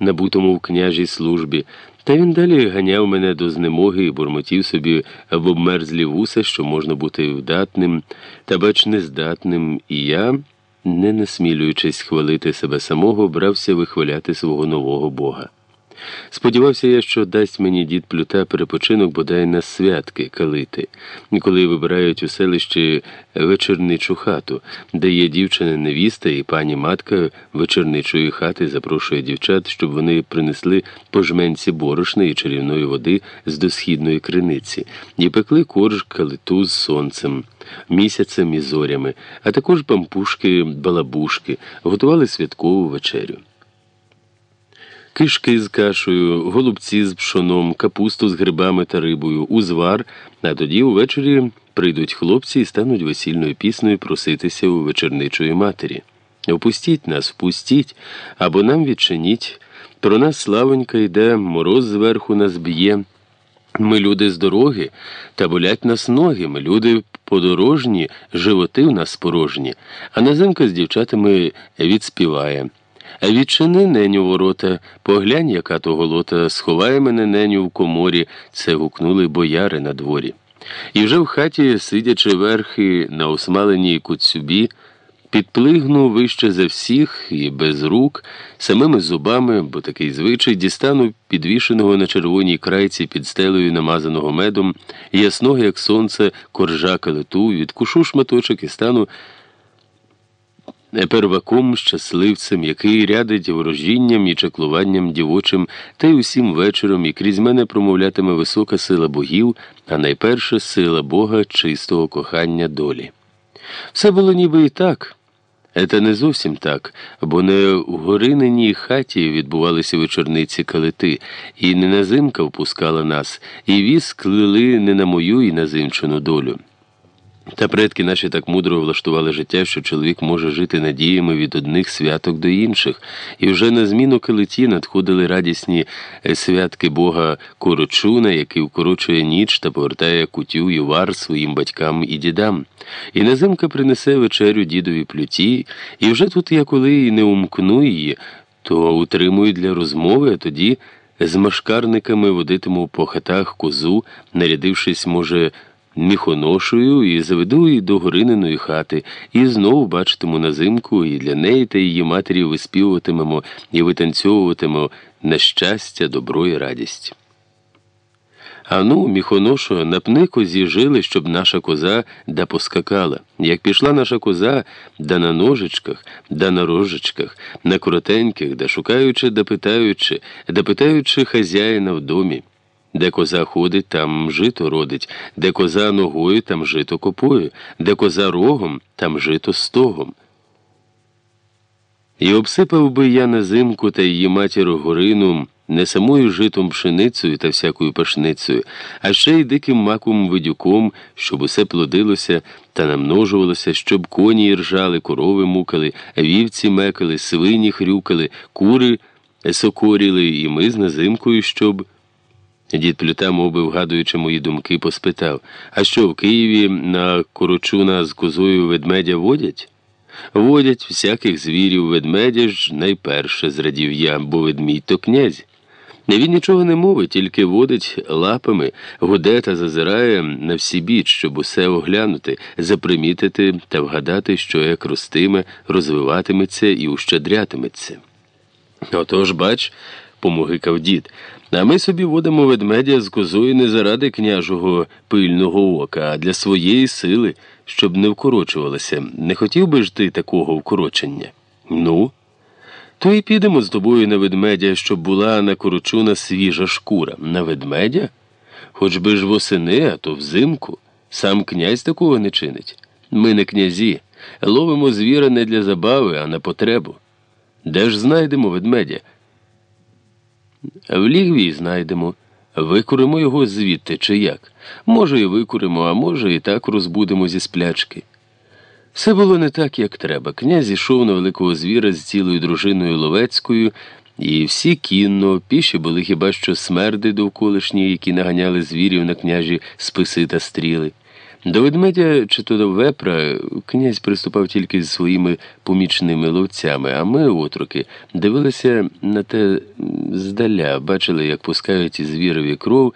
набутому в княжій службі, та він далі ганяв мене до знемоги і бурмотів собі в обмерзлі вуса, що можна бути вдатним, та бач нездатним, і я, не насмілюючись хвалити себе самого, брався вихваляти свого нового Бога. Сподівався я, що дасть мені дід плюта перепочинок бодай на святки калити, коли вибирають у селищі вечорничу хату, де є дівчина невіста і пані матка вечорничої хати запрошує дівчат, щоб вони принесли по жменці і чарівної води з досхідної криниці, і пекли корж калиту з сонцем. Місяцем і зорями, а також пампушки, балабушки, готували святкову вечерю кишки з кашею, голубці з пшоном, капусту з грибами та рибою, узвар, а тоді увечері прийдуть хлопці і стануть весільною піснею проситися у вечерничої матері. Опустіть нас, впустіть, або нам відчиніть. Про нас славонька йде, мороз зверху нас б'є. Ми люди з дороги, та болять нас ноги, ми люди подорожні, животи в нас порожні, а назимка з дівчатами відспіває. Відчини неню ворота, поглянь, яка то голота, сховай мене неню в коморі, це гукнули бояри на дворі. І вже в хаті, сидячи верхи на осмаленій куцюбі, підплигнув вище за всіх і без рук, самими зубами, бо такий звичай, дістану підвішеного на червоній крайці під стелею намазаного медом, ясного, як сонце, коржа калиту, відкушу шматочок і стану перваком, щасливцем, який рядить ворожінням і чаклуванням дівочим, та й усім вечором і крізь мене промовлятиме висока сила богів, а найперше сила Бога чистого кохання долі. Все було ніби і так. Це не зовсім так, бо не в гориненій хаті відбувалися вечорниці калити, і не назимка впускала нас, і віз клили не на мою і назимчену долю. Та предки наші так мудро влаштували життя, що чоловік може жити надіями від одних святок до інших, і вже на зміну калиті надходили радісні е, святки Бога Корочуна, який укорочує ніч та повертає кутю і вар своїм батькам і дідам. І назимка принесе вечерю дідові плюті, і вже тут я коли і не умкну її, то утримую для розмови, а тоді з машкарниками водитиму по хатах козу, нарядившись, може міхоношую і заведу її до Горининої хати, і знову бачитиму назимку, і для неї та її матері виспівуватимемо і витанцьовуватимемо на щастя, добро і радість. Ану, міхоношо, напни козі жили, щоб наша коза да поскакала. Як пішла наша коза, да на ножичках, да на рожечках, на коротеньких, да шукаючи, да питаючи, да питаючи хазяїна в домі. Де коза ходить, там жито родить, де коза ногою, там жито копою, де коза рогом, там жито стогом. І обсипав би я на зимку та її матір горину не самою житом пшеницею та всякою пашницею, а ще й диким маком видюком, щоб усе плодилося та намножувалося, щоб коні ржали, корови мукали, вівці мекали, свині хрюкали, кури сокоріли, і ми з назимкою, щоб. Дід Плюта, мов вгадуючи мої думки, поспитав А що в Києві на корочуна з козою ведмедя водять? Водять всяких звірів ведмедя ж найперше, зрадів я, бо ведмідь то князь. Він нічого не мовить, тільки водить лапами, гуде та зазирає на всі біч, щоб усе оглянути, запримітити та вгадати, що як ростиме, розвиватиметься і ущадрятиметься. Отож, бач, помогикав дід. А ми собі водимо ведмедя з козою не заради княжого пильного ока, а для своєї сили, щоб не вкорочувалося. Не хотів би ж ти такого вкорочення? Ну, то і підемо з тобою на ведмедя, щоб була накорочена свіжа шкура. На ведмедя? Хоч би ж восени, а то взимку. Сам князь такого не чинить. Ми не князі, ловимо звіра не для забави, а на потребу. Де ж знайдемо ведмедя? В лігві знайдемо. Викуримо його звідти чи як. Може, і викуримо, а може, і так розбудемо зі сплячки. Все було не так, як треба. Князь ішов на великого звіра з цілою дружиною Ловецькою, і всі кінно, піші були хіба що смерди довколишні, які наганяли звірів на княжі списи та стріли. До ведмедя чи то до вепра князь приступав тільки зі своїми помічними ловцями, а ми, отроки, дивилися на те здаля бачили, як пускають звірові кров